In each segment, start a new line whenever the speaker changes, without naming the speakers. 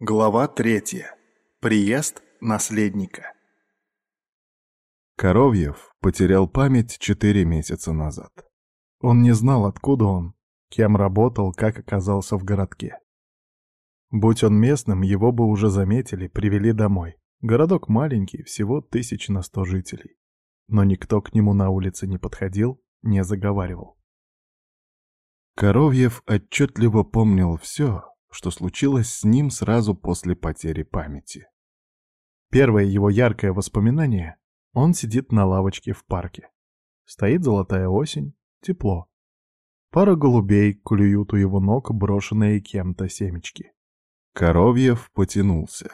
Глава третья. Приезд наследника.
Коровьев потерял память четыре месяца назад. Он не знал, откуда он, кем работал, как оказался в городке. Будь он местным, его бы уже заметили, привели домой. Городок маленький, всего тысяч на сто жителей. Но никто к нему на улице не подходил, не заговаривал. Коровьев отчетливо помнил все, что случилось с ним сразу после потери памяти. Первое его яркое воспоминание — он сидит на лавочке в парке. Стоит золотая осень, тепло. Пара голубей клюют у его ног брошенные кем-то семечки. Коровьев потянулся.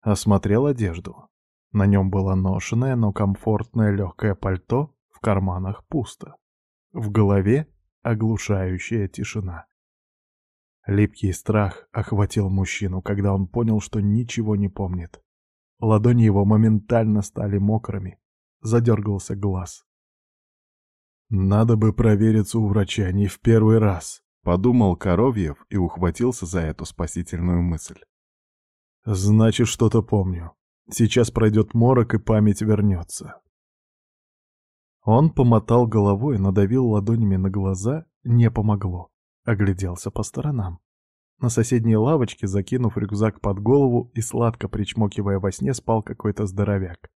Осмотрел одежду. На нем было ношенное, но комфортное легкое пальто, в карманах пусто. В голове оглушающая тишина. Липкий страх охватил мужчину, когда он понял, что ничего не помнит. Ладони его моментально стали мокрыми. Задергался глаз. «Надо бы провериться у врача не в первый раз», — подумал Коровьев и ухватился за эту спасительную мысль. «Значит, что-то помню. Сейчас пройдет морок, и память вернется». Он помотал головой, надавил ладонями на глаза, не помогло. Огляделся по сторонам. На соседней лавочке, закинув рюкзак под голову и сладко причмокивая во сне, спал какой-то здоровяк.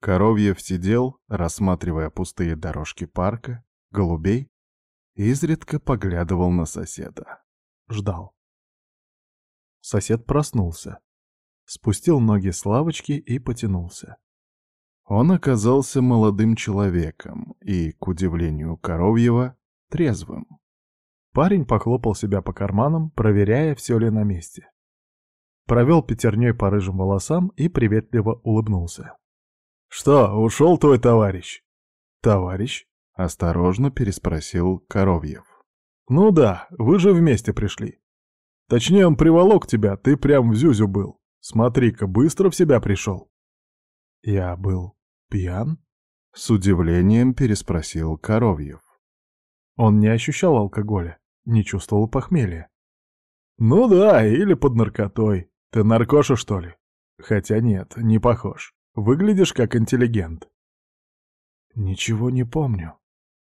Коровьев сидел, рассматривая пустые дорожки парка, голубей, и изредка поглядывал на соседа. Ждал. Сосед проснулся. Спустил ноги с лавочки и потянулся. Он оказался молодым человеком и, к удивлению Коровьева, трезвым. Парень похлопал себя по карманам, проверяя, все ли на месте. Провел пятерней по рыжим волосам и приветливо улыбнулся. «Что, ушел твой товарищ?» «Товарищ?» — осторожно переспросил Коровьев. «Ну да, вы же вместе пришли. Точнее, он приволок тебя, ты прям в Зюзю был. Смотри-ка, быстро в себя пришел». «Я был пьян?» — с удивлением переспросил Коровьев. Он не ощущал алкоголя. Не чувствовал похмелья. «Ну да, или под наркотой. Ты наркоша, что ли?» «Хотя нет, не похож. Выглядишь как интеллигент». «Ничего не помню».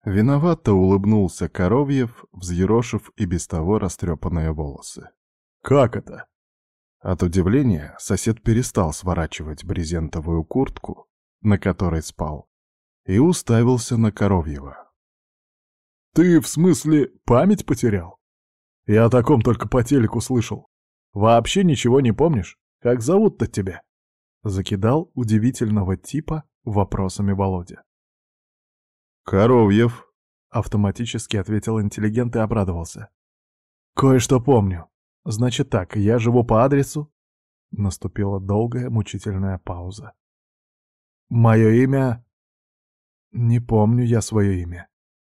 Виновато улыбнулся Коровьев, взъерошив и без того растрепанные волосы. «Как это?» От удивления сосед перестал сворачивать брезентовую куртку, на которой спал, и уставился на Коровьева. Ты, в смысле, память потерял? Я о таком только по телеку слышал. Вообще ничего не помнишь? Как зовут-то тебя? Закидал удивительного типа вопросами Володя. Коровьев, автоматически ответил интеллигент и обрадовался. Кое-что помню. Значит так, я живу по адресу? Наступила долгая мучительная пауза. Мое имя... Не помню я свое имя. —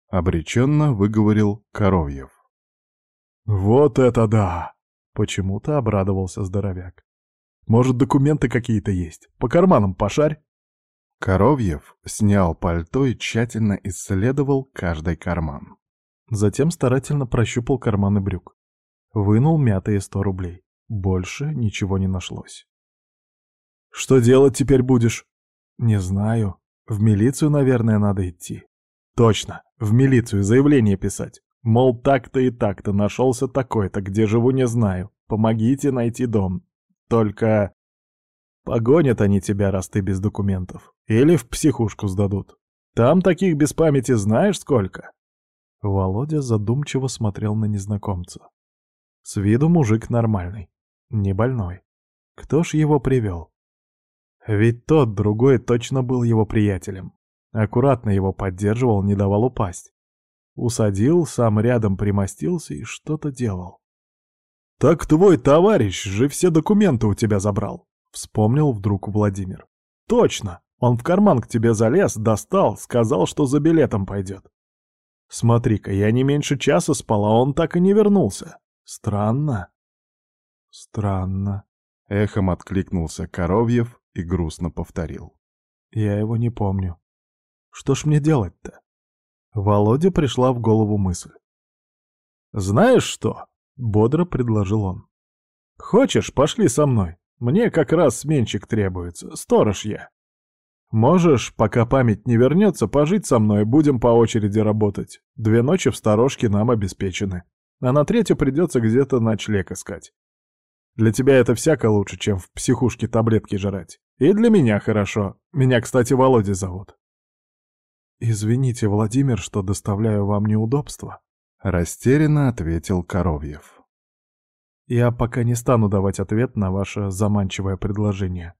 обреченно выговорил Коровьев. «Вот это да!» — почему-то обрадовался здоровяк. «Может, документы какие-то есть? По карманам пошарь!» Коровьев снял пальто и тщательно исследовал каждый карман. Затем старательно прощупал карманы брюк. Вынул мятые сто рублей. Больше ничего не нашлось. «Что делать теперь будешь?» «Не знаю. В милицию, наверное, надо идти». «Точно. В милицию заявление писать. Мол, так-то и так-то нашелся такой-то, где живу не знаю. Помогите найти дом. Только... Погонят они тебя, раз ты без документов. Или в психушку сдадут. Там таких без памяти знаешь сколько?» Володя задумчиво смотрел на незнакомца. С виду мужик нормальный, не больной. Кто ж его привел? Ведь тот другой точно был его приятелем. Аккуратно его поддерживал, не давал упасть. Усадил, сам рядом примостился и что-то делал. «Так твой товарищ же все документы у тебя забрал», — вспомнил вдруг Владимир. «Точно! Он в карман к тебе залез, достал, сказал, что за билетом пойдет. Смотри-ка, я не меньше часа спал, а он так и не вернулся. Странно». «Странно», — эхом откликнулся Коровьев и грустно повторил. «Я его не помню». Что ж мне делать-то? Володе пришла в голову мысль. «Знаешь что?» — бодро предложил он. Хочешь, пошли со мной. Мне как раз сменщик требуется, сторож я. Можешь, пока память не вернется, пожить со мной, будем по очереди работать. Две ночи в сторожке нам обеспечены. А на третью придется где-то ночлег искать. Для тебя это всяко лучше, чем в психушке таблетки жрать. И для меня хорошо. Меня, кстати, Володя зовут. «Извините, Владимир, что доставляю вам неудобства», — растерянно ответил Коровьев. «Я пока не стану давать ответ на ваше заманчивое предложение.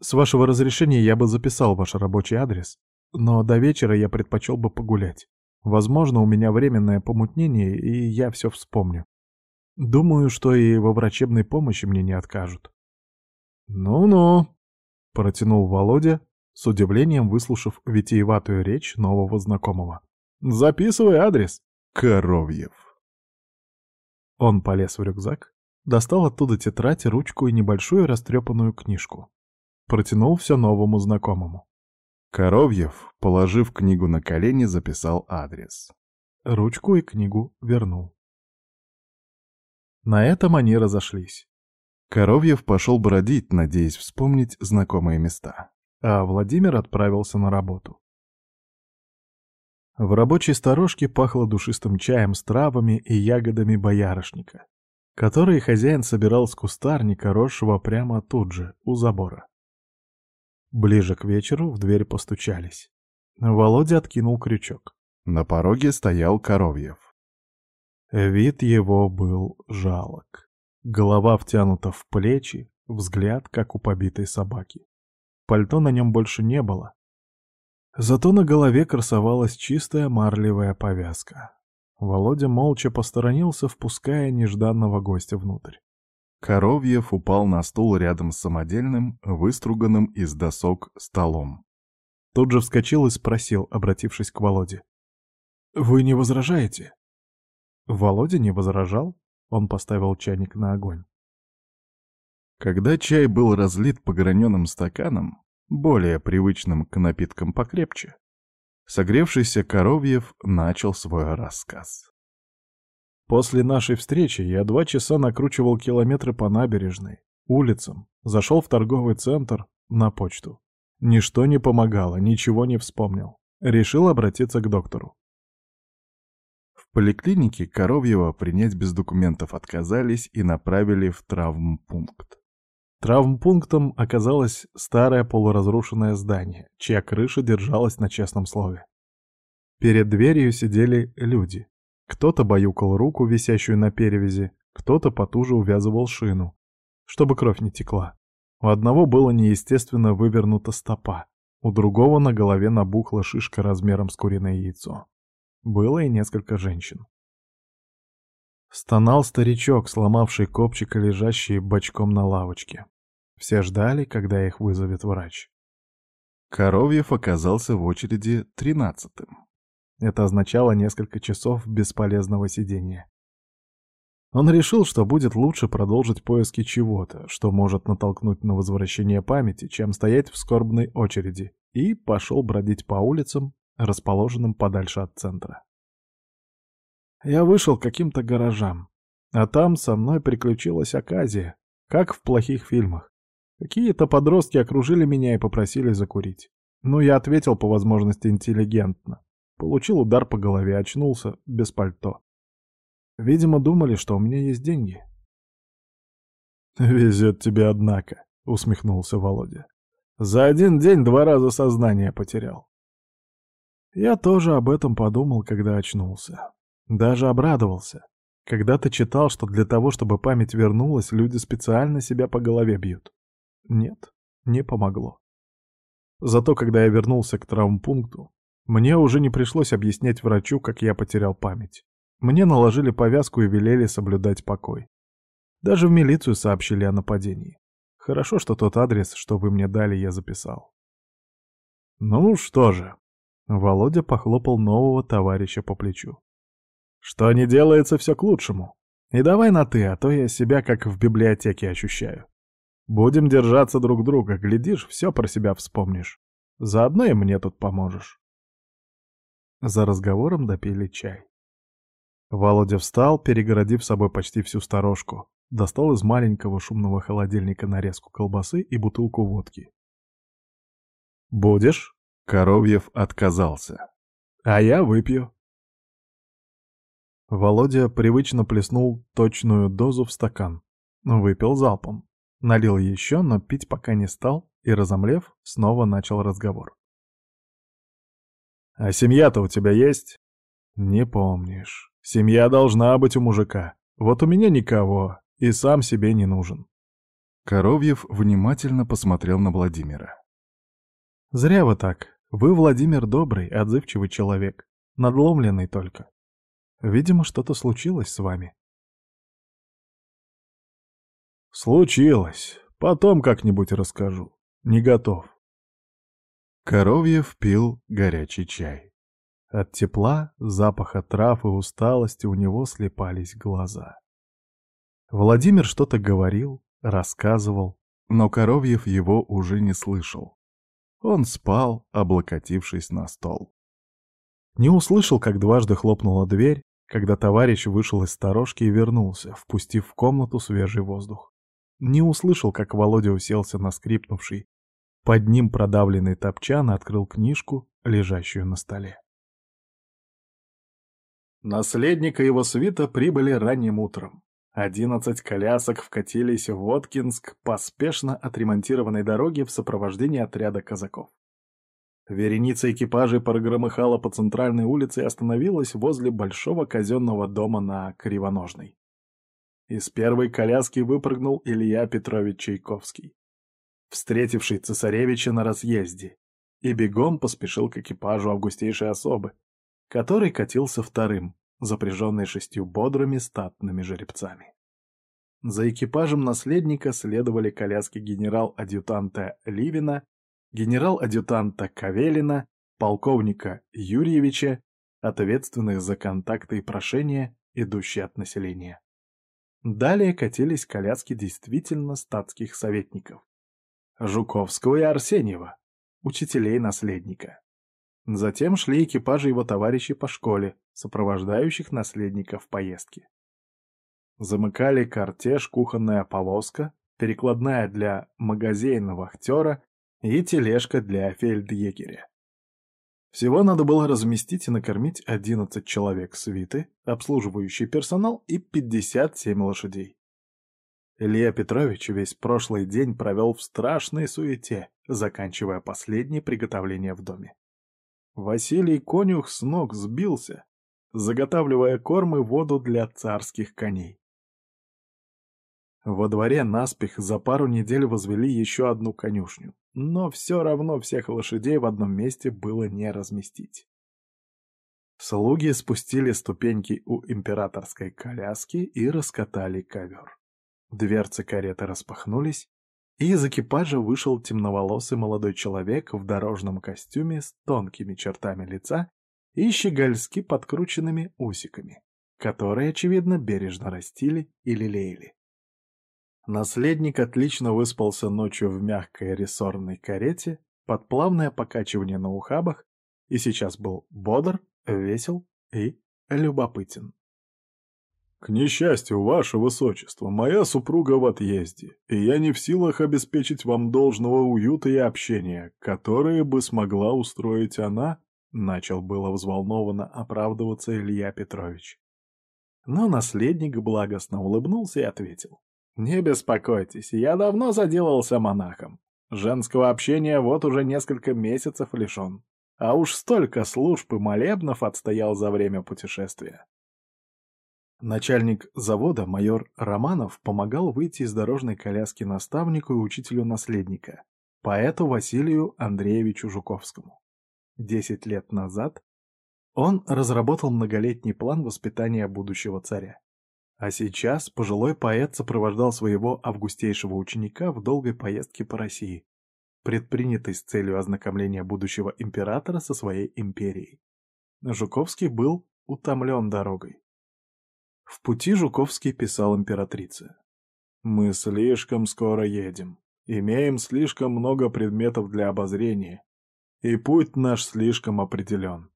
С вашего разрешения я бы записал ваш рабочий адрес, но до вечера я предпочел бы погулять. Возможно, у меня временное помутнение, и я все вспомню. Думаю, что и во врачебной помощи мне не откажут». «Ну-ну», — протянул Володя, с удивлением выслушав витиеватую речь нового знакомого. «Записывай адрес!» «Коровьев!» Он полез в рюкзак, достал оттуда тетрадь, ручку и небольшую растрепанную книжку. Протянул все новому знакомому. Коровьев, положив книгу на колени, записал адрес. Ручку и книгу вернул. На этом они разошлись. Коровьев пошел бродить, надеясь вспомнить знакомые места а Владимир отправился на работу. В рабочей сторожке пахло душистым чаем с травами и ягодами боярышника, которые хозяин собирал с кустарника, росшего прямо тут же, у забора. Ближе к вечеру в дверь постучались. Володя откинул крючок. На пороге стоял Коровьев. Вид его был жалок. Голова втянута в плечи, взгляд, как у побитой собаки. Пальто на нем больше не было. Зато на голове красовалась чистая марлевая повязка. Володя молча посторонился, впуская нежданного гостя внутрь. Коровьев упал на стул рядом с самодельным, выструганным из досок столом. Тут же вскочил и спросил, обратившись к Володе. «Вы не возражаете?» Володя не возражал, он поставил чайник на огонь. Когда чай был разлит по граненым стаканам, более привычным к напиткам покрепче, согревшийся Коровьев начал свой рассказ. После нашей встречи я два часа накручивал километры по набережной, улицам, зашел в торговый центр, на почту. Ничто не помогало, ничего не вспомнил. Решил обратиться к доктору. В поликлинике Коровьева принять без документов отказались и направили в травмпункт. Травмпунктом оказалось старое полуразрушенное здание, чья крыша держалась на честном слове. Перед дверью сидели люди. Кто-то баюкал руку, висящую на перевязи, кто-то потуже увязывал шину, чтобы кровь не текла. У одного было неестественно вывернута стопа, у другого на голове набухла шишка размером с куриное яйцо. Было и несколько женщин. Стонал старичок, сломавший копчик и лежащий бочком на лавочке. Все ждали, когда их вызовет врач. Коровьев оказался в очереди тринадцатым. Это означало несколько часов бесполезного сидения. Он решил, что будет лучше продолжить поиски чего-то, что может натолкнуть на возвращение памяти, чем стоять в скорбной очереди, и пошел бродить по улицам, расположенным подальше от центра. Я вышел к каким-то гаражам, а там со мной приключилась оказия, как в плохих фильмах. Какие-то подростки окружили меня и попросили закурить. Ну, я ответил по возможности интеллигентно. Получил удар по голове, очнулся без пальто. Видимо, думали, что у меня есть деньги. «Везет тебе, однако», — усмехнулся Володя. «За один день два раза сознание потерял». Я тоже об этом подумал, когда очнулся. Даже обрадовался. Когда-то читал, что для того, чтобы память вернулась, люди специально себя по голове бьют. Нет, не помогло. Зато когда я вернулся к травмпункту, мне уже не пришлось объяснять врачу, как я потерял память. Мне наложили повязку и велели соблюдать покой. Даже в милицию сообщили о нападении. Хорошо, что тот адрес, что вы мне дали, я записал. Ну что же. Володя похлопал нового товарища по плечу. Что не делается, все к лучшему. И давай на «ты», а то я себя как в библиотеке ощущаю. Будем держаться друг друга, глядишь, все про себя вспомнишь. Заодно и мне тут поможешь. За разговором допили чай. Володя встал, перегородив собой почти всю сторожку. достал из маленького шумного холодильника нарезку колбасы и бутылку водки. «Будешь?» — Коровьев отказался. «А я выпью». Володя привычно плеснул точную дозу в стакан. Выпил залпом. Налил еще, но пить пока не стал и, разомлев, снова начал разговор. «А семья-то у тебя есть?» «Не помнишь. Семья должна быть у мужика. Вот у меня никого, и сам себе не нужен». Коровьев внимательно посмотрел на Владимира. «Зря вы так. Вы, Владимир, добрый, отзывчивый человек. Надломленный только. Видимо, что-то случилось с вами». «Случилось. Потом как-нибудь расскажу. Не готов». Коровьев пил горячий чай. От тепла, запаха трав и усталости у него слепались глаза. Владимир что-то говорил, рассказывал, но Коровьев его уже не слышал. Он спал, облокотившись на стол. Не услышал, как дважды хлопнула дверь, когда товарищ вышел из сторожки и вернулся, впустив в комнату свежий воздух. Не услышал, как Володя уселся на скрипнувший. Под ним продавленный топчан открыл книжку, лежащую на столе. Наследник и его свита прибыли ранним утром. Одиннадцать колясок вкатились в Воткинск по спешно отремонтированной дороге в сопровождении отряда казаков. Вереница экипажей прогромыхала по центральной улице и остановилась возле большого казенного дома на Кривоножной. Из первой коляски выпрыгнул Илья Петрович Чайковский, встретивший цесаревича на разъезде, и бегом поспешил к экипажу августейшей особы, который катился вторым, запряженный шестью бодрыми статными жеребцами. За экипажем наследника следовали коляски генерал-адъютанта Ливина, генерал-адъютанта Кавелина, полковника Юрьевича, ответственных за контакты и прошения, идущие от населения. Далее катились коляски действительно статских советников. Жуковского и Арсеньева, учителей наследника. Затем шли экипажи его товарищей по школе, сопровождающих наследника в поездке. Замыкали кортеж кухонная повозка, перекладная для магазинного актера и тележка для фельдъегеря. Всего надо было разместить и накормить 11 человек свиты, обслуживающий персонал и 57 лошадей. Илья Петрович весь прошлый день провел в страшной суете, заканчивая последние приготовления в доме. Василий Конюх с ног сбился, заготавливая корм и воду для царских коней. Во дворе наспех за пару недель возвели еще одну конюшню, но все равно всех лошадей в одном месте было не разместить. Слуги спустили ступеньки у императорской коляски и раскатали ковер. Дверцы кареты распахнулись, и из экипажа вышел темноволосый молодой человек в дорожном костюме с тонкими чертами лица и щегольски подкрученными усиками, которые, очевидно, бережно растили и лелеяли. Наследник отлично выспался ночью в мягкой рессорной карете под плавное покачивание на ухабах и сейчас был бодр, весел и любопытен. «К несчастью, ваше высочество, моя супруга в отъезде, и я не в силах обеспечить вам должного уюта и общения, которое бы смогла устроить она», — начал было взволнованно оправдываться Илья Петрович. Но наследник благостно улыбнулся и ответил. «Не беспокойтесь, я давно заделался монахом. Женского общения вот уже несколько месяцев лишен. А уж столько служб и молебнов отстоял за время путешествия. Начальник завода, майор Романов, помогал выйти из дорожной коляски наставнику и учителю наследника, поэту Василию Андреевичу Жуковскому. Десять лет назад он разработал многолетний план воспитания будущего царя. А сейчас пожилой поэт сопровождал своего августейшего ученика в долгой поездке по России, предпринятой с целью ознакомления будущего императора со своей империей. Жуковский был утомлен дорогой. В пути Жуковский писал императрице. «Мы слишком скоро едем, имеем слишком много предметов для обозрения, и путь наш слишком определен.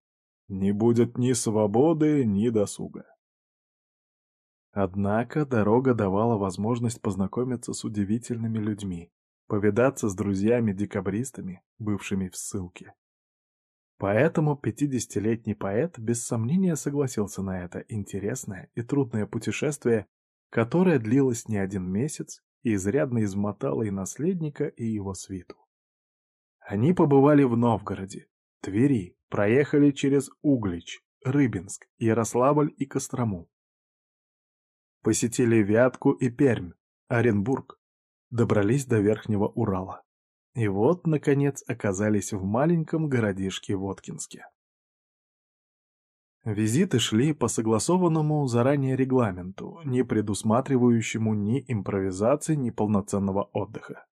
Не будет ни свободы, ни досуга». Однако дорога давала возможность познакомиться с удивительными людьми, повидаться с друзьями-декабристами, бывшими в ссылке. Поэтому 50-летний поэт без сомнения согласился на это интересное и трудное путешествие, которое длилось не один месяц и изрядно измотало и наследника, и его свиту. Они побывали в Новгороде, Твери, проехали через Углич, Рыбинск, Ярославль и Кострому. Посетили Вятку и Пермь, Оренбург, добрались до Верхнего Урала. И вот, наконец, оказались в маленьком городишке Воткинске. Визиты шли по согласованному заранее регламенту, не предусматривающему ни импровизации, ни полноценного отдыха.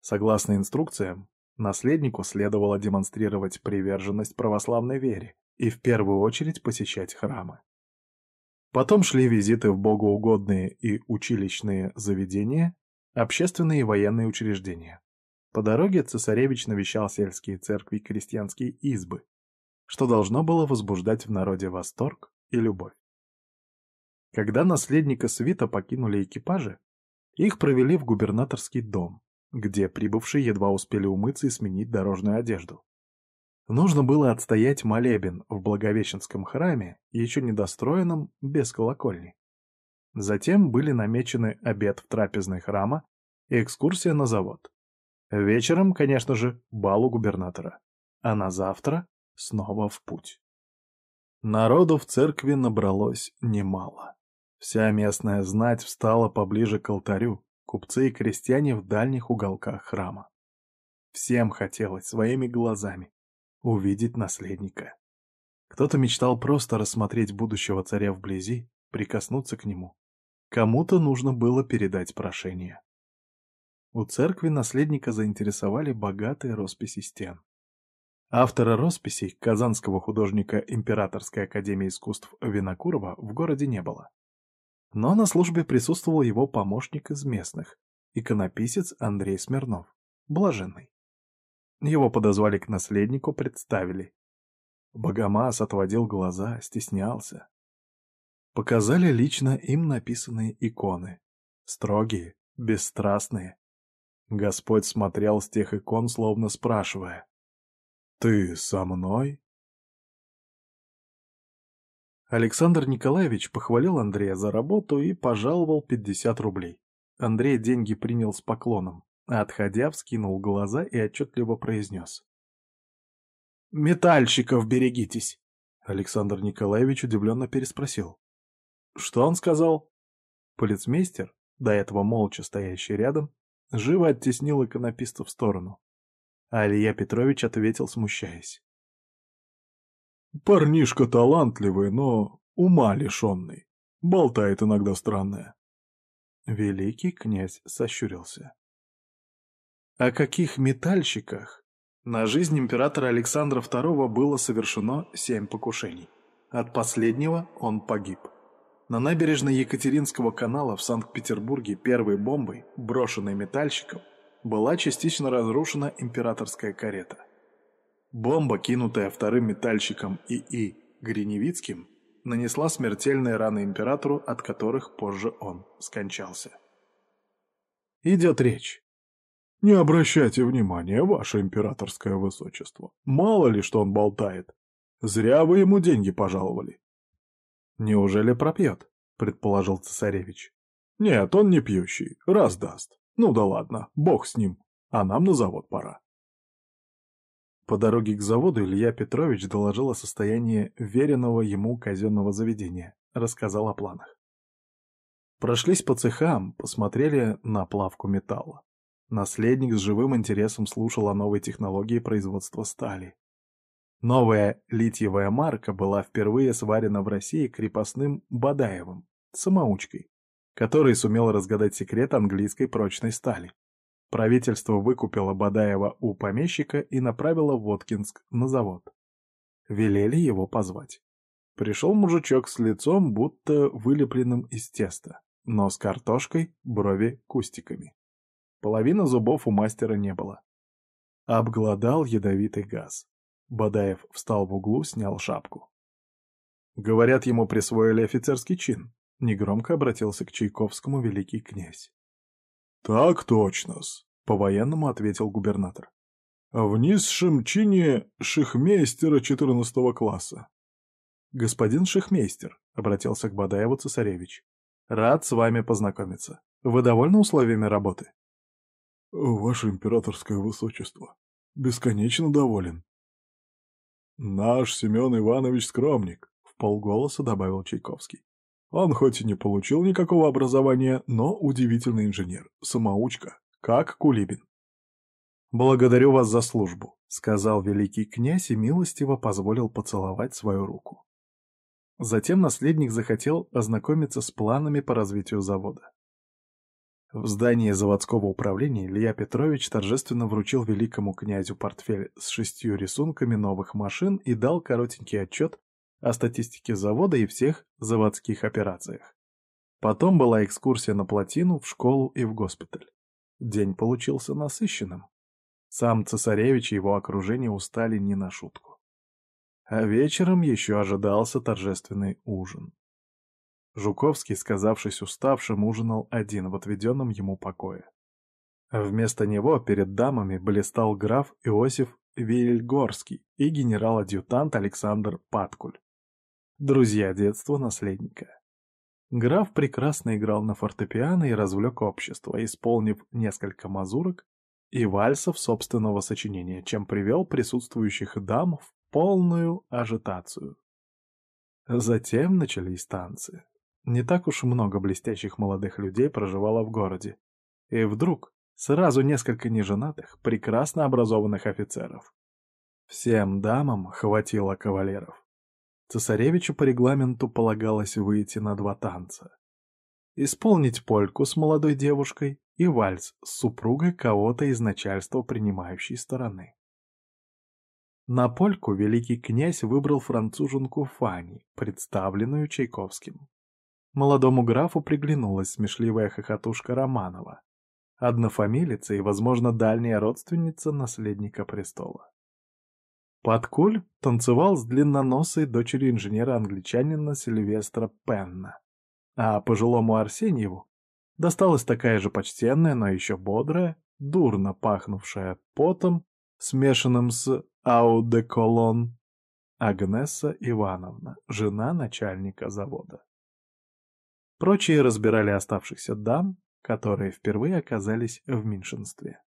Согласно инструкциям, наследнику следовало демонстрировать приверженность православной вере и в первую очередь посещать храмы. Потом шли визиты в богоугодные и училищные заведения, общественные и военные учреждения. По дороге цесаревич навещал сельские церкви и крестьянские избы, что должно было возбуждать в народе восторг и любовь. Когда наследника свита покинули экипажи, их провели в губернаторский дом, где прибывшие едва успели умыться и сменить дорожную одежду. Нужно было отстоять молебен в Благовещенском храме, еще недостроенном, без колокольни. Затем были намечены обед в трапезной храма и экскурсия на завод. Вечером, конечно же, бал у губернатора. А на завтра снова в путь. Народу в церкви набралось немало. Вся местная знать встала поближе к алтарю, купцы и крестьяне в дальних уголках храма. Всем хотелось своими глазами увидеть наследника. Кто-то мечтал просто рассмотреть будущего царя вблизи, прикоснуться к нему. Кому-то нужно было передать прошение. У церкви наследника заинтересовали богатые росписи стен. Автора росписей, казанского художника Императорской академии искусств Винокурова, в городе не было. Но на службе присутствовал его помощник из местных, иконописец Андрей Смирнов, блаженный. Его подозвали к наследнику, представили. Богомаз отводил глаза, стеснялся. Показали лично им написанные иконы. Строгие, бесстрастные, Господь смотрел с тех икон, словно спрашивая, «Ты со мной?» Александр Николаевич похвалил Андрея за работу и пожаловал 50 рублей. Андрей деньги принял с поклоном, отходя вскинул глаза и отчетливо произнес. «Метальщиков берегитесь!» Александр Николаевич удивленно переспросил. «Что он сказал?» Полицмейстер, до этого молча стоящий рядом, живо оттеснил иконописта в сторону. А Илья Петрович ответил, смущаясь. «Парнишка талантливый, но ума лишенный. Болтает иногда странное». Великий князь сощурился. О каких метальщиках? На жизнь императора Александра II было совершено семь покушений. От последнего он погиб. На набережной Екатеринского канала в Санкт-Петербурге первой бомбой, брошенной метальщиком, была частично разрушена императорская карета. Бомба, кинутая вторым метальщиком И.И. Гриневицким, нанесла смертельные раны императору, от которых позже он скончался. Идет речь. «Не обращайте внимания, ваше императорское высочество. Мало ли, что он болтает. Зря вы ему деньги пожаловали. «Неужели пропьет?» — предположил цесаревич. «Нет, он не пьющий, раздаст. Ну да ладно, бог с ним, а нам на завод пора». По дороге к заводу Илья Петрович доложил о состоянии веренного ему казенного заведения, рассказал о планах. Прошлись по цехам, посмотрели на плавку металла. Наследник с живым интересом слушал о новой технологии производства стали. Новая литьевая марка была впервые сварена в России крепостным Бадаевым, самоучкой, который сумел разгадать секрет английской прочной стали. Правительство выкупило Бадаева у помещика и направило в Воткинск на завод. Велели его позвать. Пришел мужичок с лицом, будто вылепленным из теста, но с картошкой, брови кустиками. Половины зубов у мастера не было. Обглодал ядовитый газ. Бадаев встал в углу, снял шапку. Говорят, ему присвоили офицерский чин. Негромко обратился к Чайковскому великий князь.
«Так точно-с», — по-военному ответил губернатор. «В низшем чине шихмейстера четырнадцатого класса».
«Господин шихмейстер», — обратился к Бадаеву цесаревич, — «рад с вами познакомиться. Вы довольны условиями работы?»
«Ваше императорское высочество, бесконечно доволен». «Наш Семен Иванович скромник», — в полголоса добавил Чайковский. Он хоть и не получил никакого образования, но удивительный инженер, самоучка, как Кулибин.
«Благодарю вас за службу», — сказал великий князь и милостиво позволил поцеловать свою руку. Затем наследник захотел ознакомиться с планами по развитию завода. В здании заводского управления Илья Петрович торжественно вручил великому князю портфель с шестью рисунками новых машин и дал коротенький отчет о статистике завода и всех заводских операциях. Потом была экскурсия на плотину, в школу и в госпиталь. День получился насыщенным. Сам цесаревич и его окружение устали не на шутку. А вечером еще ожидался торжественный ужин. Жуковский, сказавшись уставшим, ужинал один в отведенном ему покое. Вместо него перед дамами блистал граф Иосиф Вильгорский и генерал-адъютант Александр Паткуль друзья детства наследника. Граф прекрасно играл на фортепиано и развлек общество, исполнив несколько мазурок и вальсов собственного сочинения, чем привел присутствующих дам в полную ажитацию. Затем начались танцы. Не так уж много блестящих молодых людей проживало в городе. И вдруг сразу несколько неженатых, прекрасно образованных офицеров. Всем дамам хватило кавалеров. Цесаревичу по регламенту полагалось выйти на два танца. Исполнить польку с молодой девушкой и вальс с супругой кого-то из начальства принимающей стороны. На польку великий князь выбрал француженку Фани, представленную Чайковским. Молодому графу приглянулась смешливая хохотушка Романова, однофамилица и, возможно, дальняя родственница наследника престола. Подкуль танцевал с длинноносой дочерью инженера-англичанина Сильвестра Пенна. А пожилому Арсеньеву досталась такая же почтенная, но еще бодрая, дурно пахнувшая потом, смешанным с аудеколон, Агнеса Ивановна, жена начальника завода. Прочие разбирали оставшихся дам, которые впервые оказались в меньшинстве.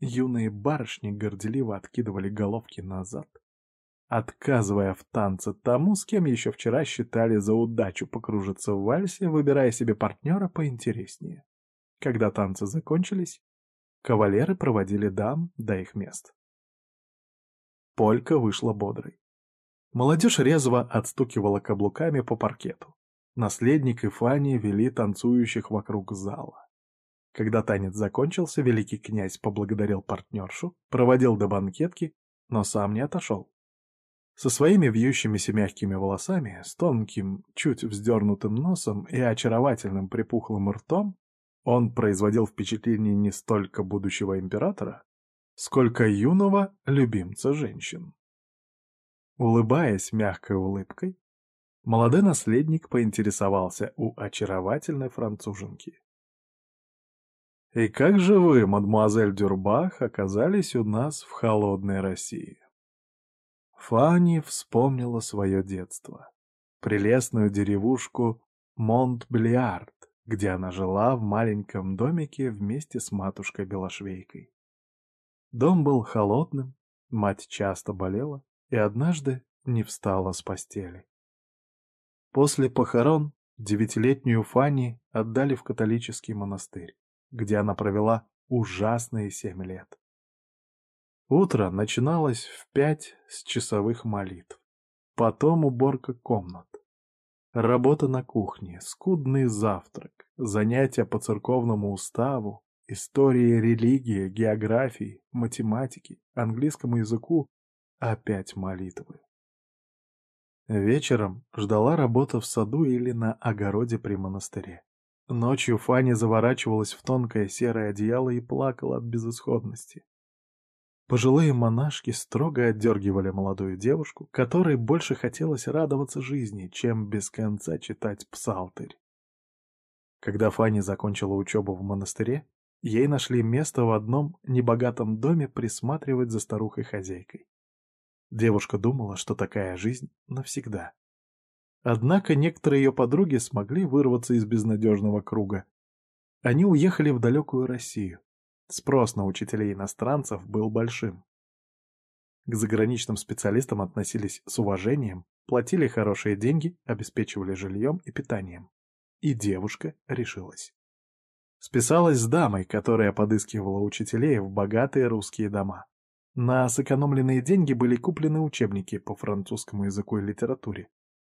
Юные барышни горделиво откидывали головки назад, отказывая в танце тому, с кем еще вчера считали за удачу покружиться в вальсе, выбирая себе партнера поинтереснее. Когда танцы закончились, кавалеры проводили дам до их мест. Полька вышла бодрой. Молодежь резво отстукивала каблуками по паркету. Наследник и Фанни вели танцующих вокруг зала. Когда танец закончился, великий князь поблагодарил партнершу, проводил до банкетки, но сам не отошел. Со своими вьющимися мягкими волосами, с тонким, чуть вздернутым носом и очаровательным припухлым ртом он производил впечатление не столько будущего императора, сколько юного любимца женщин. Улыбаясь мягкой улыбкой, молодой наследник поинтересовался у очаровательной француженки. И как же вы, мадемуазель Дюрбах, оказались у нас в холодной России? Фанни вспомнила свое детство. Прелестную деревушку Монт-Блиард, где она жила в маленьком домике вместе с матушкой Белошвейкой. Дом был холодным, мать часто болела и однажды не встала с постели. После похорон девятилетнюю Фанни отдали в католический монастырь где она провела ужасные семь лет. Утро начиналось в пять с часовых молитв, потом уборка комнат, работа на кухне, скудный завтрак, занятия по церковному уставу, истории религии, географии, математики, английскому языку, опять молитвы. Вечером ждала работа в саду или на огороде при монастыре. Ночью Фанни заворачивалась в тонкое серое одеяло и плакала от безысходности. Пожилые монашки строго отдергивали молодую девушку, которой больше хотелось радоваться жизни, чем без конца читать псалтырь. Когда Фанни закончила учебу в монастыре, ей нашли место в одном небогатом доме присматривать за старухой-хозяйкой. Девушка думала, что такая жизнь навсегда. Однако некоторые ее подруги смогли вырваться из безнадежного круга. Они уехали в далекую Россию. Спрос на учителей иностранцев был большим. К заграничным специалистам относились с уважением, платили хорошие деньги, обеспечивали жильем и питанием. И девушка решилась. Списалась с дамой, которая подыскивала учителей в богатые русские дома. На сэкономленные деньги были куплены учебники по французскому языку и литературе,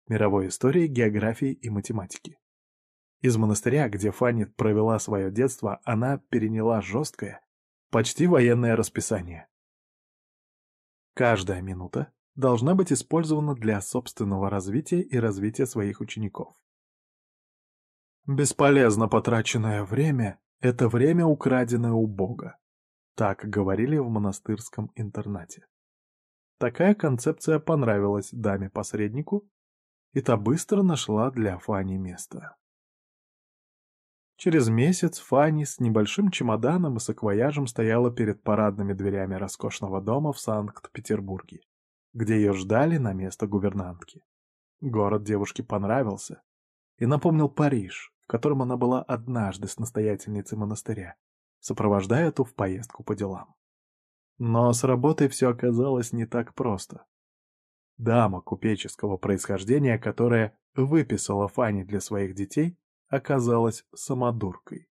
мировой истории, географии и математике. Из монастыря, где Фанни провела свое детство, она переняла жесткое, почти военное расписание. Каждая минута должна быть использована для собственного развития и развития своих учеников. Бесполезно потраченное время — это время, украденное у Бога. Так говорили в монастырском интернате. Такая концепция понравилась даме-посреднику, и та быстро нашла для Фани место. Через месяц Фанни с небольшим чемоданом и саквояжем стояла перед парадными дверями роскошного дома в Санкт-Петербурге, где ее ждали на место гувернантки. Город девушке понравился и напомнил Париж, в котором она была однажды с настоятельницей монастыря, сопровождая ту в поездку по делам. Но с работой все оказалось не так просто. Дама купеческого происхождения, которая выписала Фанни для своих детей, оказалась самодуркой.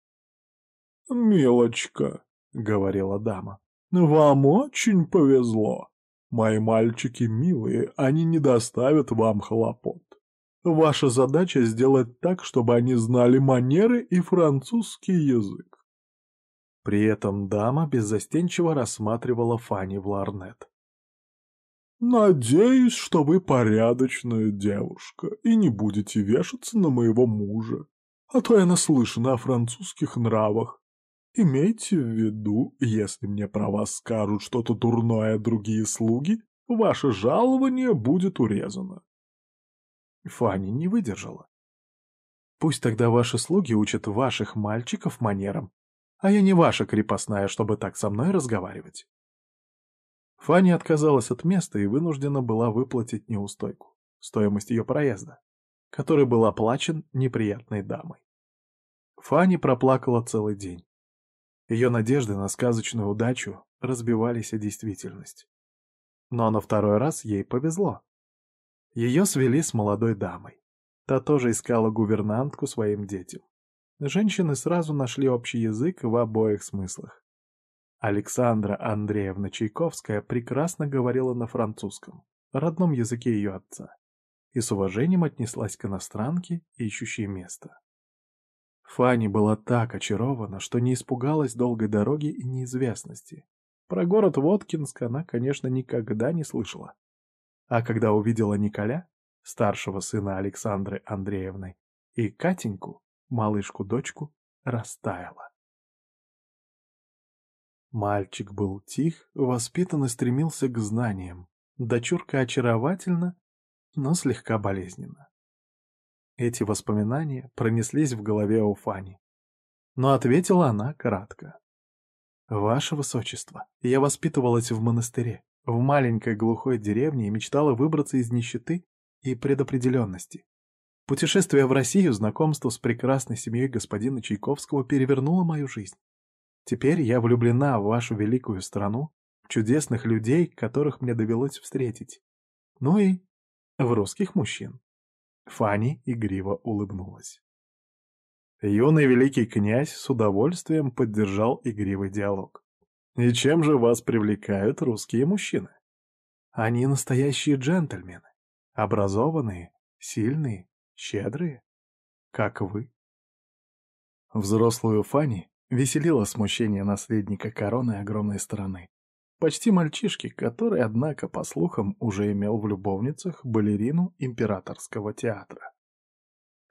«Милочка», — говорила дама, — «вам очень повезло. Мои мальчики милые, они не доставят вам хлопот. Ваша задача сделать так, чтобы они знали манеры и французский язык.
При этом дама беззастенчиво рассматривала Фанни в ларнет.
«Надеюсь, что вы порядочная девушка и не будете вешаться на моего мужа, а то я наслышана о французских нравах. Имейте в виду, если мне про вас скажут что-то дурное другие слуги, ваше жалование будет урезано.
Фанни не выдержала. Пусть тогда ваши слуги учат ваших мальчиков манерам, а я не ваша крепостная, чтобы так со мной разговаривать. Фанни отказалась от места и вынуждена была выплатить неустойку, стоимость ее проезда, который был оплачен неприятной дамой. Фанни проплакала целый день. Ее надежды на сказочную удачу разбивались о действительность. Но на второй раз ей повезло. Ее свели с молодой дамой. Та тоже искала гувернантку своим детям. Женщины сразу нашли общий язык в обоих смыслах. Александра Андреевна Чайковская прекрасно говорила на французском, родном языке ее отца, и с уважением отнеслась к иностранке, ищущей место. Фанни была так очарована, что не испугалась долгой дороги и неизвестности. Про город Воткинск она, конечно, никогда не слышала. А когда увидела Николя, старшего сына Александры Андреевны, и Катеньку, малышку-дочку, растаяла. Мальчик был тих, воспитан и стремился к знаниям. Дочурка очаровательна, но слегка болезненна. Эти воспоминания пронеслись в голове у Фани. Но ответила она кратко. «Ваше Высочество, я воспитывалась в монастыре в маленькой глухой деревне и мечтала выбраться из нищеты и предопределенности. Путешествие в Россию, знакомство с прекрасной семьей господина Чайковского перевернуло мою жизнь. Теперь я влюблена в вашу великую страну, в чудесных людей, которых мне довелось встретить. Ну и в русских мужчин. Фанни игриво улыбнулась. Юный великий князь с удовольствием поддержал игривый диалог. И чем же вас привлекают русские мужчины? Они настоящие джентльмены, образованные, сильные, щедрые, как вы. Взрослую Фанни веселило смущение наследника короны огромной страны. Почти мальчишки, который, однако, по слухам, уже имел в любовницах балерину императорского театра.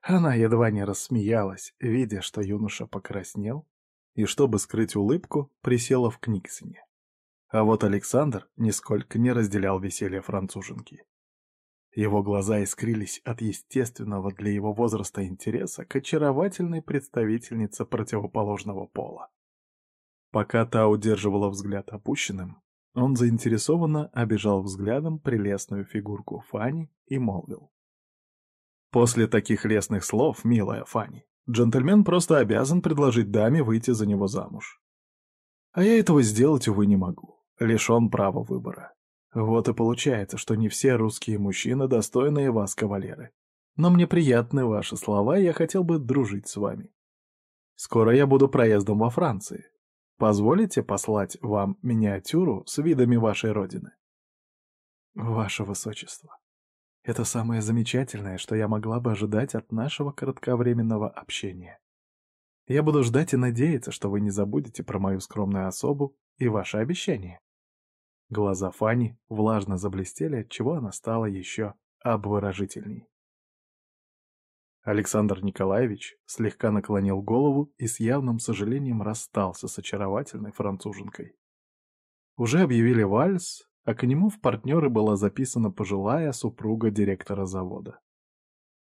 Она едва не рассмеялась, видя, что юноша покраснел и, чтобы скрыть улыбку, присела в Книксоне. А вот Александр нисколько не разделял веселье француженки. Его глаза искрились от естественного для его возраста интереса к очаровательной представительнице противоположного пола. Пока та удерживала взгляд опущенным, он заинтересованно обижал взглядом прелестную фигурку Фани и молвил. «После таких лестных слов, милая Фани, джентльмен просто обязан предложить даме выйти за него замуж. А я этого сделать, увы, не могу, лишен права выбора. Вот и получается, что не все русские мужчины достойные вас, кавалеры. Но мне приятны ваши слова, я хотел бы дружить с вами. Скоро я буду проездом во Франции. Позволите послать вам миниатюру с видами вашей родины? Ваше Высочество, это самое замечательное, что я могла бы ожидать от нашего кратковременного общения. Я буду ждать и надеяться, что вы не забудете про мою скромную особу и ваше обещание. Глаза Фани влажно заблестели, отчего она стала еще обворожительней. Александр Николаевич слегка наклонил голову и с явным сожалением расстался с очаровательной француженкой. Уже объявили вальс, а к нему в партнеры была записана пожилая супруга директора завода.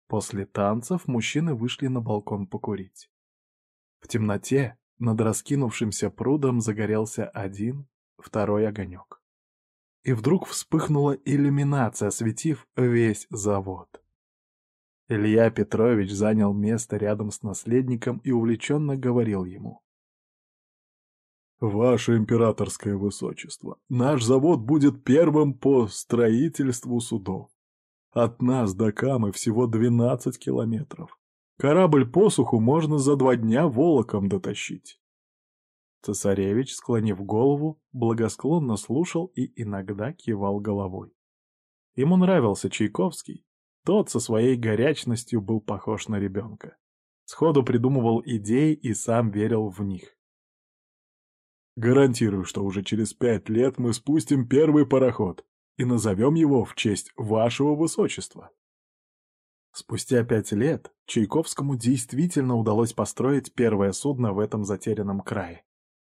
После танцев мужчины вышли на балкон покурить. В темноте над раскинувшимся прудом загорелся один, второй огонек и вдруг вспыхнула иллюминация, осветив весь завод. Илья Петрович занял место рядом с наследником и увлеченно говорил ему.
«Ваше императорское высочество, наш завод будет первым по строительству судов. От нас до Камы всего 12 километров. Корабль по суху можно за два дня волоком дотащить.
Цесаревич, склонив голову, благосклонно слушал и иногда кивал головой. Ему нравился Чайковский. Тот со своей горячностью был похож на ребенка. Сходу придумывал идеи и сам верил в них.
«Гарантирую, что уже через пять лет мы спустим первый пароход и назовем его в честь вашего высочества».
Спустя пять лет Чайковскому действительно удалось построить первое судно в этом затерянном крае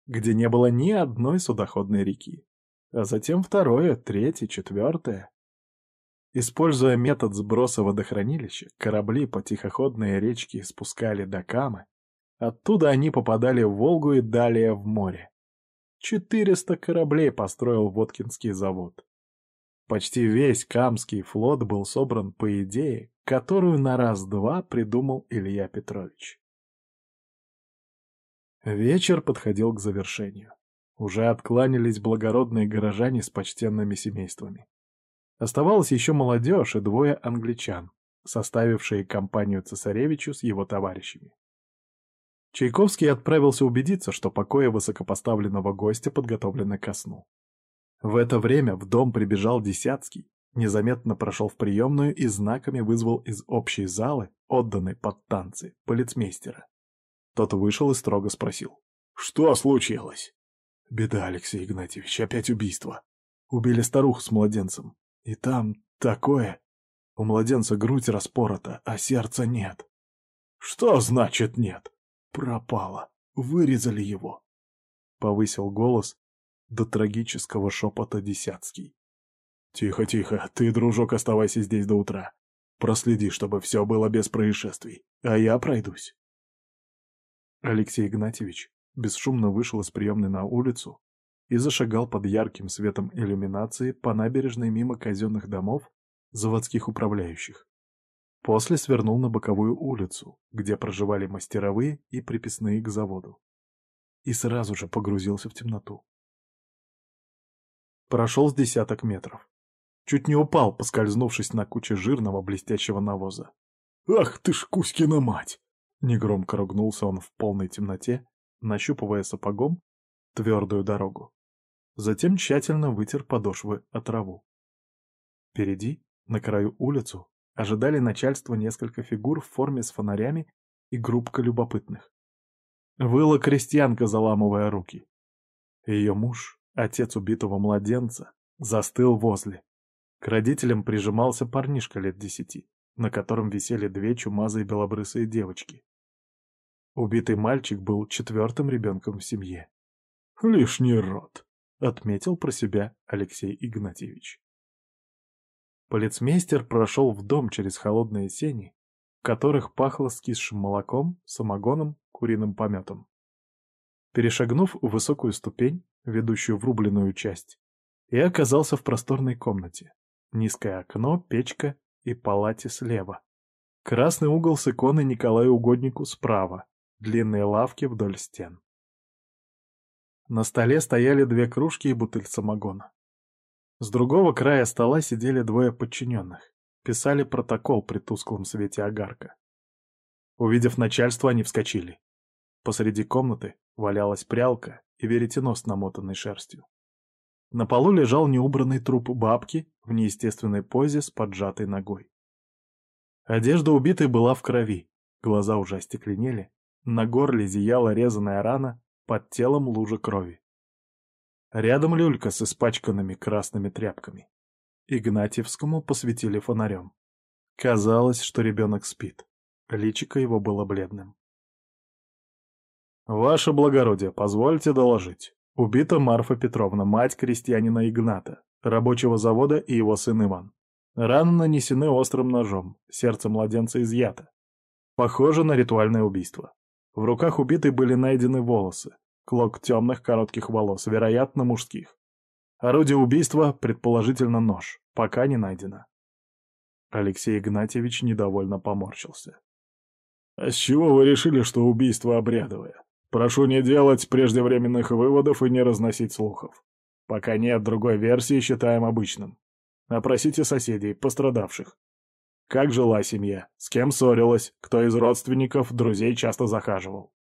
где не было ни одной судоходной реки. А затем второе, третье, четвертое. Используя метод сброса водохранилища, корабли по тихоходной речке спускали до Камы. Оттуда они попадали в Волгу и далее в море. 400 кораблей построил Воткинский завод. Почти весь Камский флот был собран по идее, которую на раз-два придумал Илья Петрович. Вечер подходил к завершению. Уже откланялись благородные горожане с почтенными семействами. Оставалась еще молодежь и двое англичан, составившие компанию цесаревичу с его товарищами. Чайковский отправился убедиться, что покои высокопоставленного гостя подготовлены ко сну. В это время в дом прибежал Десятский, незаметно прошел в приемную и знаками вызвал из общей залы, отданной под танцы, полицмейстера. Тот вышел и строго спросил. «Что случилось?» «Беда, Алексей Игнатьевич, опять убийство. Убили старуху с младенцем. И там такое. У младенца грудь распорота, а сердца нет». «Что значит нет?» «Пропало. Вырезали его». Повысил голос до трагического шепота Десятский. «Тихо, тихо, ты, дружок, оставайся здесь до утра. Проследи, чтобы все было без происшествий, а я пройдусь». Алексей Игнатьевич бесшумно вышел из приемной на улицу и зашагал под ярким светом иллюминации по набережной мимо казенных домов заводских управляющих. После свернул на боковую улицу, где проживали мастеровые и приписные к заводу. И сразу же погрузился в темноту. Прошел с десяток метров. Чуть не упал, поскользнувшись на куче жирного блестящего навоза. «Ах ты ж, Кузькина мать!» Негромко ругнулся он в полной темноте, нащупывая сапогом твердую дорогу. Затем тщательно вытер подошвы от траву. Впереди, на краю улицу, ожидали начальство несколько фигур в форме с фонарями и группка любопытных. Выла крестьянка, заламывая руки. Ее муж, отец убитого младенца, застыл возле. К родителям прижимался парнишка лет десяти, на котором висели две чумазые белобрысые девочки. Убитый мальчик был четвертым ребенком в семье. «Лишний род», — отметил про себя Алексей Игнатьевич. Полицмейстер прошел в дом через холодные сени, в которых пахло скисшим молоком, самогоном, куриным пометом. Перешагнув высокую ступень, ведущую в рубленную часть, я оказался в просторной комнате. Низкое окно, печка и палате слева. Красный угол с иконой Николаю Угоднику справа, длинные лавки вдоль стен. На столе стояли две кружки и бутыль самогона. С другого края стола сидели двое подчиненных, писали протокол при тусклом свете огарка. Увидев начальство, они вскочили. Посреди комнаты валялась прялка и веретено намотанной шерстью. На полу лежал неубранный труп бабки в неестественной позе с поджатой ногой. Одежда убитой была в крови, глаза уже остекленели, на горле зияла резаная рана, под телом лужа крови. Рядом люлька с испачканными красными тряпками. Игнатьевскому посветили фонарем. Казалось, что ребенок спит. Личико его было бледным. «Ваше благородие, позвольте доложить. Убита Марфа Петровна, мать крестьянина Игната, рабочего завода и его сын Иван. Раны нанесены острым ножом, сердце младенца изъято. Похоже на ритуальное убийство. В руках убитой были найдены волосы, клок темных коротких волос, вероятно, мужских. Орудие убийства, предположительно, нож, пока не найдено. Алексей Игнатьевич недовольно поморщился. «А с чего вы решили, что убийство обрядовое? Прошу не делать преждевременных выводов и не разносить слухов. Пока нет другой версии, считаем обычным. Опросите соседей, пострадавших. Как жила семья, с кем ссорилась, кто из родственников, друзей часто захаживал.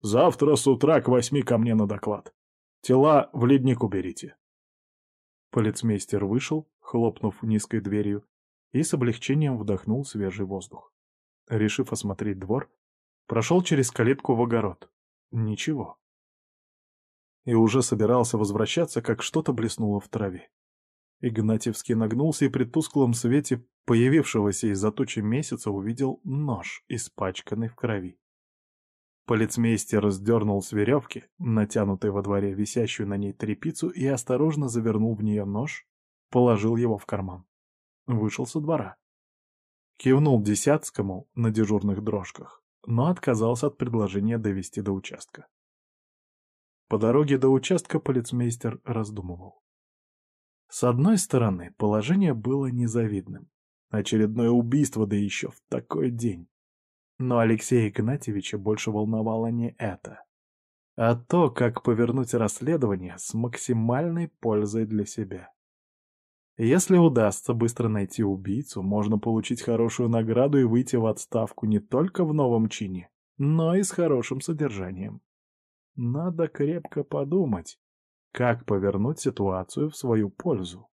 Завтра с утра к восьми ко мне на доклад. Тела в ледник уберите. Полицмейстер вышел, хлопнув низкой дверью, и с облегчением вдохнул свежий воздух. Решив осмотреть двор, прошел через калитку в огород. Ничего. И уже собирался возвращаться, как что-то блеснуло в траве. Игнатьевский нагнулся и при тусклом свете появившегося из-за тучи месяца увидел нож, испачканный в крови. Полицмейстер сдернул с веревки, натянутой во дворе висящую на ней тряпицу, и осторожно завернул в нее нож, положил его в карман. Вышел со двора. Кивнул Десятскому на дежурных дрожках, но отказался от предложения довести до участка. По дороге до участка полицмейстер раздумывал. С одной стороны, положение было незавидным. Очередное убийство, да еще в такой день. Но Алексея Игнатьевича больше волновало не это, а то, как повернуть расследование с максимальной пользой для себя. Если удастся быстро найти убийцу, можно получить хорошую награду и выйти в отставку не только в новом чине, но и с хорошим содержанием. Надо крепко подумать, как повернуть ситуацию в свою пользу.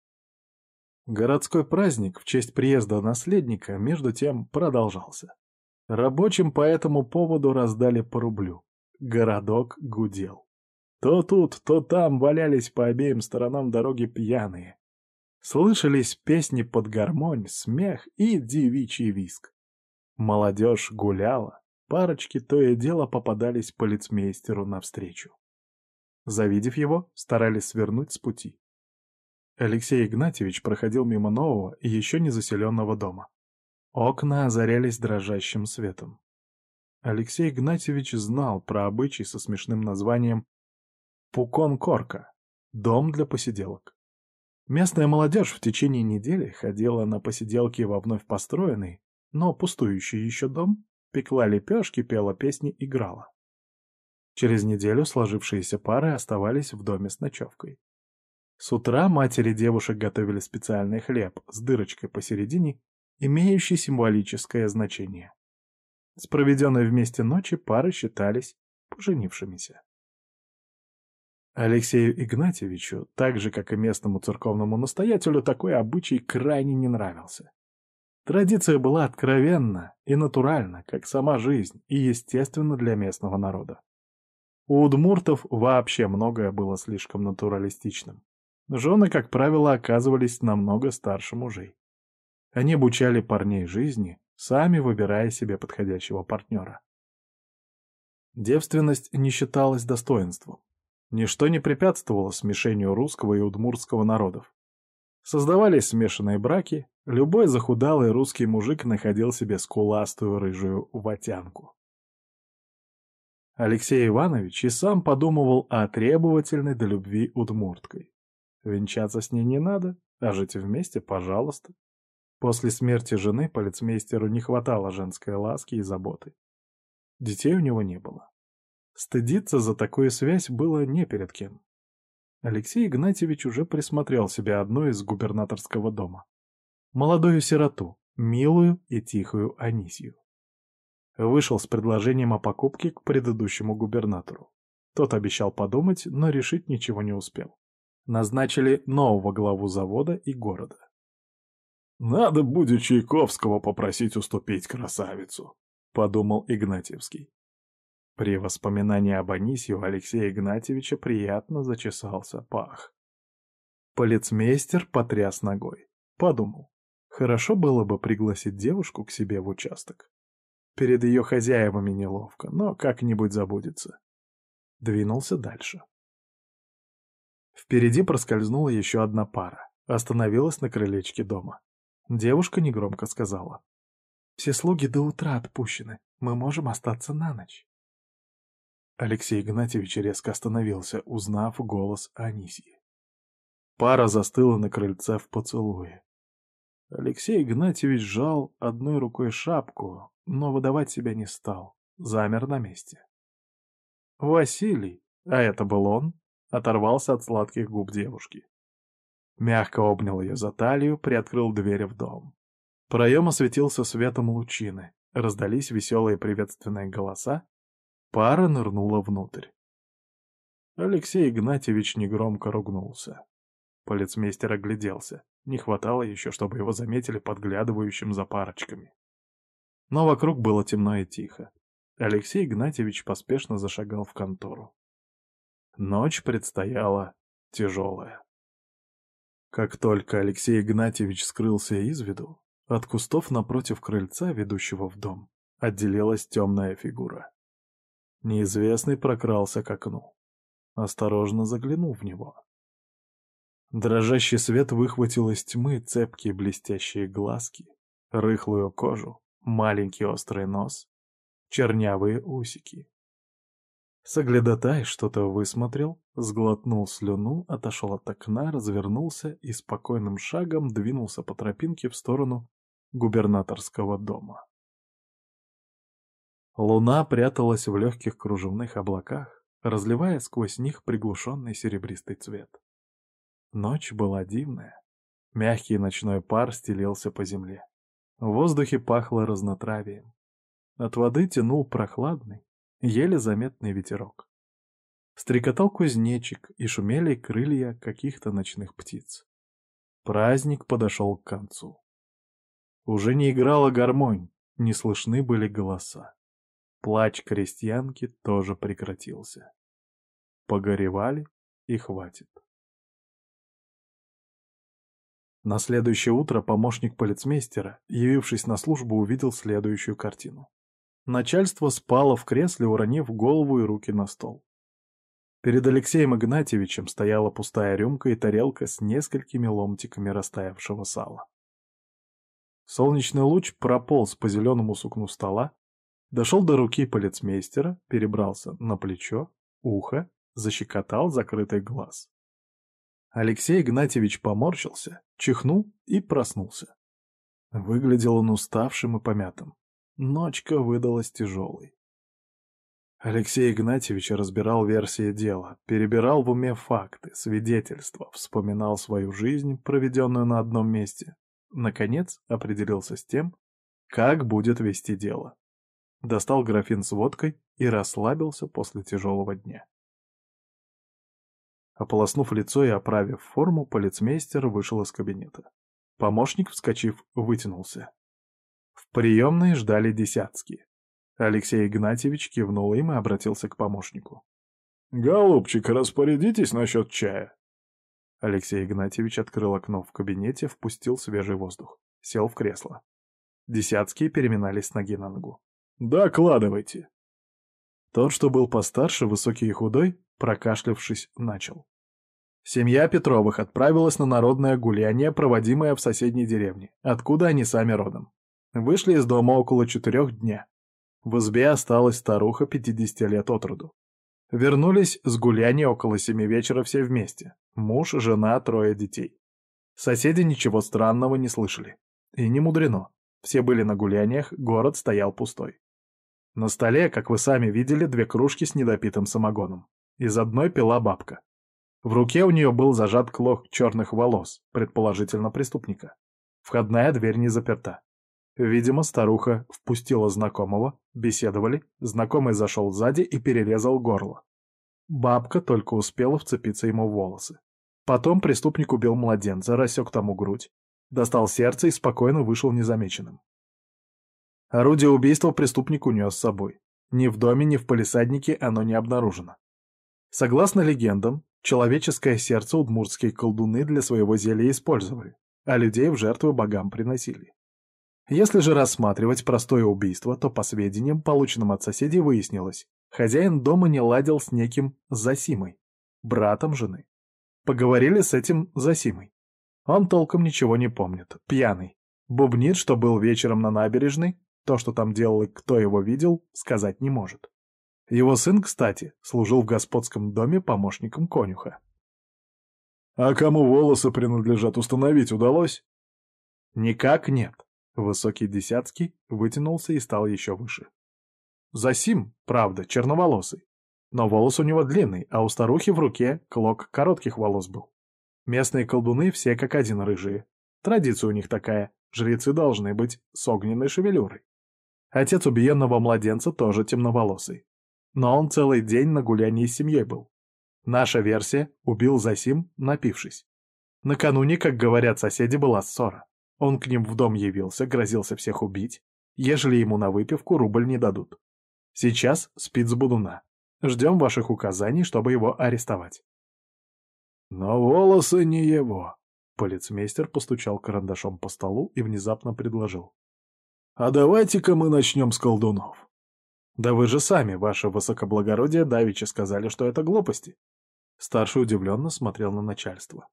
Городской праздник в честь приезда наследника, между тем, продолжался. Рабочим по этому поводу раздали по рублю. Городок гудел. То тут, то там валялись по обеим сторонам дороги пьяные. Слышались песни под гармонь, смех и девичий виск. Молодежь гуляла, парочки то и дело попадались полицмейстеру навстречу. Завидев его, старались свернуть с пути. Алексей Игнатьевич проходил мимо нового и еще не заселенного дома. Окна озарялись дрожащим светом. Алексей Игнатьевич знал про обычай со смешным названием «Пукон-корка» — дом для посиделок. Местная молодежь в течение недели ходила на посиделки во вновь построенный, но пустующий еще дом, пекла лепешки, пела песни, играла. Через неделю сложившиеся пары оставались в доме с ночевкой. С утра матери девушек готовили специальный хлеб с дырочкой посередине, имеющий символическое значение. С проведенной вместе ночи пары считались поженившимися. Алексею Игнатьевичу, так же, как и местному церковному настоятелю, такой обычай крайне не нравился. Традиция была откровенна и натуральна, как сама жизнь, и естественна для местного народа. У удмуртов вообще многое было слишком натуралистичным. Жены, как правило, оказывались намного старше мужей. Они обучали парней жизни, сами выбирая себе подходящего партнера. Девственность не считалась достоинством. Ничто не препятствовало смешению русского и удмуртского народов. Создавались смешанные браки, Любой захудалый русский мужик находил себе скуластую рыжую ватянку. Алексей Иванович и сам подумывал о требовательной до любви удмурткой. Венчаться с ней не надо, а жить вместе, пожалуйста. После смерти жены полицмейстеру не хватало женской ласки и заботы. Детей у него не было. Стыдиться за такую связь было не перед кем. Алексей Игнатьевич уже присмотрел себе одну из губернаторского дома. Молодую сироту, милую и тихую Анисию. Вышел с предложением о покупке к предыдущему губернатору. Тот обещал подумать, но решить ничего не успел. Назначили нового главу завода и города.
«Надо будет Чайковского попросить уступить красавицу», — подумал Игнатьевский.
При воспоминании об Анисию Алексея Игнатьевича приятно зачесался пах. Полицмейстер потряс ногой. Подумал, хорошо было бы пригласить девушку к себе в участок. Перед ее хозяевами неловко, но как-нибудь забудется. Двинулся дальше. Впереди проскользнула еще одна пара. Остановилась на крылечке дома. Девушка негромко сказала. «Все слуги до утра отпущены. Мы можем остаться на ночь». Алексей Игнатьевич резко остановился, узнав голос Анисии. Пара застыла на крыльце в поцелуе. Алексей Игнатьевич сжал одной рукой шапку, но выдавать себя не стал, замер на месте. Василий, а это был он, оторвался от сладких губ девушки. Мягко обнял ее за талию, приоткрыл дверь в дом. Проем осветился светом лучины, раздались веселые приветственные голоса, Пара нырнула внутрь. Алексей Игнатьевич негромко ругнулся. Полицмейстер огляделся. Не хватало еще, чтобы его заметили подглядывающим за парочками. Но вокруг было темно и тихо. Алексей Игнатьевич поспешно зашагал в контору. Ночь предстояла тяжелая. Как только Алексей Игнатьевич скрылся из виду, от кустов напротив крыльца, ведущего в дом, отделилась темная фигура. Неизвестный прокрался к окну. Осторожно заглянул в него. Дрожащий свет выхватил из тьмы цепкие блестящие глазки, рыхлую кожу, маленький острый нос, чернявые усики. Соглядатай что-то высмотрел, сглотнул слюну, отошел от окна, развернулся и спокойным шагом двинулся по тропинке в сторону губернаторского дома. Луна пряталась в легких кружевных облаках, разливая сквозь них приглушенный серебристый цвет. Ночь была дивная. Мягкий ночной пар стелился по земле. В воздухе пахло разнотравием. От воды тянул прохладный, еле заметный ветерок. Стрекотал кузнечик и шумели крылья каких-то ночных птиц. Праздник подошел к концу. Уже не играла гармонь, не слышны были голоса. Плач крестьянки тоже прекратился. Погоревали и хватит. На следующее утро помощник полицмейстера, явившись на службу, увидел следующую картину. Начальство спало в кресле, уронив голову и руки на стол. Перед Алексеем Игнатьевичем стояла пустая рюмка и тарелка с несколькими ломтиками растаявшего сала. Солнечный луч прополз по зеленому сукну стола, Дошел до руки полицмейстера, перебрался на плечо, ухо, защекотал закрытый глаз. Алексей Игнатьевич поморщился, чихнул и проснулся. Выглядел он уставшим и помятым. Ночка выдалась тяжелой. Алексей Игнатьевич разбирал версии дела, перебирал в уме факты, свидетельства, вспоминал свою жизнь, проведенную на одном месте. Наконец определился с тем, как будет вести дело достал графин с водкой и расслабился после тяжелого дня. Ополоснув лицо и оправив форму, полицмейстер вышел из кабинета. Помощник, вскочив, вытянулся. В приемной ждали десятские. Алексей Игнатьевич кивнул им и обратился к помощнику.
«Голубчик, распорядитесь насчет чая».
Алексей Игнатьевич открыл окно в кабинете, впустил свежий воздух. Сел в кресло. Десятские переминались с ноги на ногу.
«Докладывайте».
Тот, что был постарше, высокий и худой, прокашлявшись, начал. Семья Петровых отправилась на народное гуляние, проводимое в соседней деревне, откуда они сами родом. Вышли из дома около четырех дня. В избе осталась старуха 50 лет от роду. Вернулись с гуляния около семи вечера все вместе. Муж, жена, трое детей. Соседи ничего странного не слышали. И не мудрено. Все были на гуляниях, город стоял пустой. На столе, как вы сами видели, две кружки с недопитым самогоном. Из одной пила бабка. В руке у нее был зажат клок черных волос, предположительно преступника. Входная дверь не заперта. Видимо, старуха впустила знакомого, беседовали, знакомый зашел сзади и перерезал горло. Бабка только успела вцепиться ему в волосы. Потом преступник убил младенца, рассек тому грудь, достал сердце и спокойно вышел незамеченным. Орудие убийства преступник унес с собой. Ни в доме, ни в полисаднике оно не обнаружено. Согласно легендам, человеческое сердце удмуртские колдуны для своего зелья использовали, а людей в жертву богам приносили. Если же рассматривать простое убийство, то по сведениям, полученным от соседей, выяснилось, хозяин дома не ладил с неким Засимой, братом жены. Поговорили с этим Засимой. Он толком ничего не помнит, пьяный. Бубнит, что был вечером на набережной, то, что там делал и кто его видел, сказать не может. Его сын, кстати, служил в господском доме помощником конюха.
«А кому волосы принадлежат, установить удалось?»
«Никак нет». Высокий Десятский вытянулся и стал еще выше. Засим, правда, черноволосый. Но волос у него длинный, а у старухи в руке клок коротких волос был. Местные колдуны все как один рыжие. Традиция у них такая, жрецы должны быть с огненной шевелюрой. Отец убиенного младенца тоже темноволосый. Но он целый день на гулянии с семьей был. Наша версия — убил Засим, напившись. Накануне, как говорят соседи, была ссора. Он к ним в дом явился, грозился всех убить, ежели ему на выпивку рубль не дадут. Сейчас спит с Будуна. Ждем ваших указаний, чтобы его арестовать.
Но волосы не его. Полицмейстер постучал карандашом по столу и внезапно предложил. А давайте-ка мы начнем с колдунов.
Да вы же сами, ваше высокоблагородие, давеча сказали, что это глупости. Старший удивленно смотрел на начальство.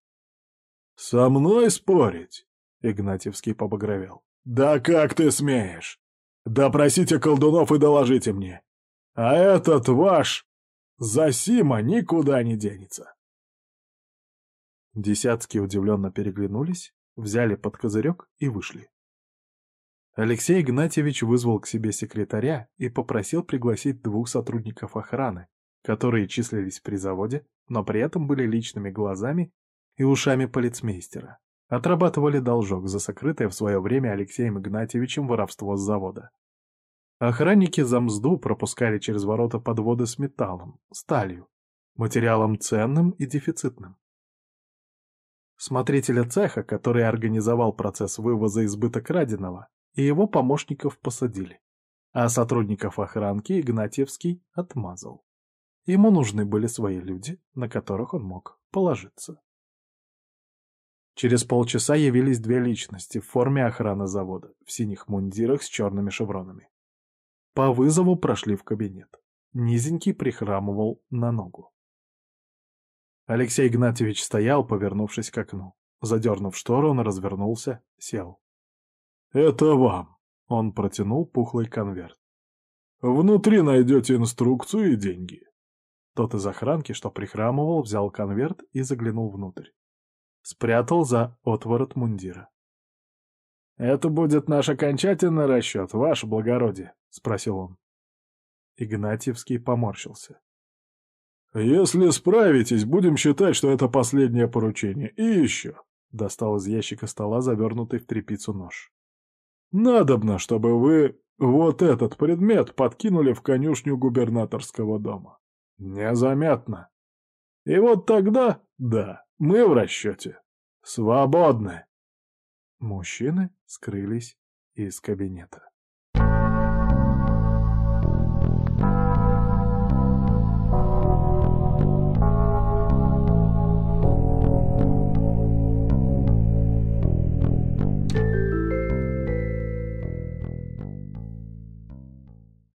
«Со мной спорить?» — Игнатьевский побагровел. «Да как ты смеешь? Допросите колдунов и доложите мне. А этот ваш Засима никуда не денется».
Десятские удивленно переглянулись, взяли под козырек и вышли. Алексей Игнатьевич вызвал к себе секретаря и попросил пригласить двух сотрудников охраны, которые числились при заводе, но при этом были личными глазами и ушами полицмейстера. Отрабатывали должок за сокрытое в свое время Алексеем Игнатьевичем воровство с завода. Охранники за мзду пропускали через ворота подводы с металлом, сталью, материалом ценным и дефицитным. Смотрителя цеха, который организовал процесс вывоза избыта краденого, и его помощников посадили, а сотрудников охранки Игнатьевский отмазал. Ему нужны были свои люди, на которых он мог положиться. Через полчаса явились две личности в форме охраны завода, в синих мундирах с черными шевронами. По вызову прошли в кабинет. Низенький прихрамывал на ногу. Алексей Игнатьевич стоял, повернувшись к окну. Задернув штору, он развернулся, сел.
«Это вам», — он протянул пухлый конверт. «Внутри найдете инструкцию и деньги».
Тот из охранки, что прихрамывал, взял конверт и заглянул внутрь. Спрятал за отворот мундира.
«Это будет наш окончательный расчет, ваше благородие?» — спросил он.
Игнатьевский поморщился.
«Если справитесь, будем считать, что это последнее поручение. И еще...» — достал из ящика стола завернутый в тряпицу нож. Надобно, чтобы вы вот этот предмет подкинули в конюшню губернаторского дома. Незаметно. И вот тогда, да, мы в расчете. Свободны.
Мужчины скрылись из кабинета.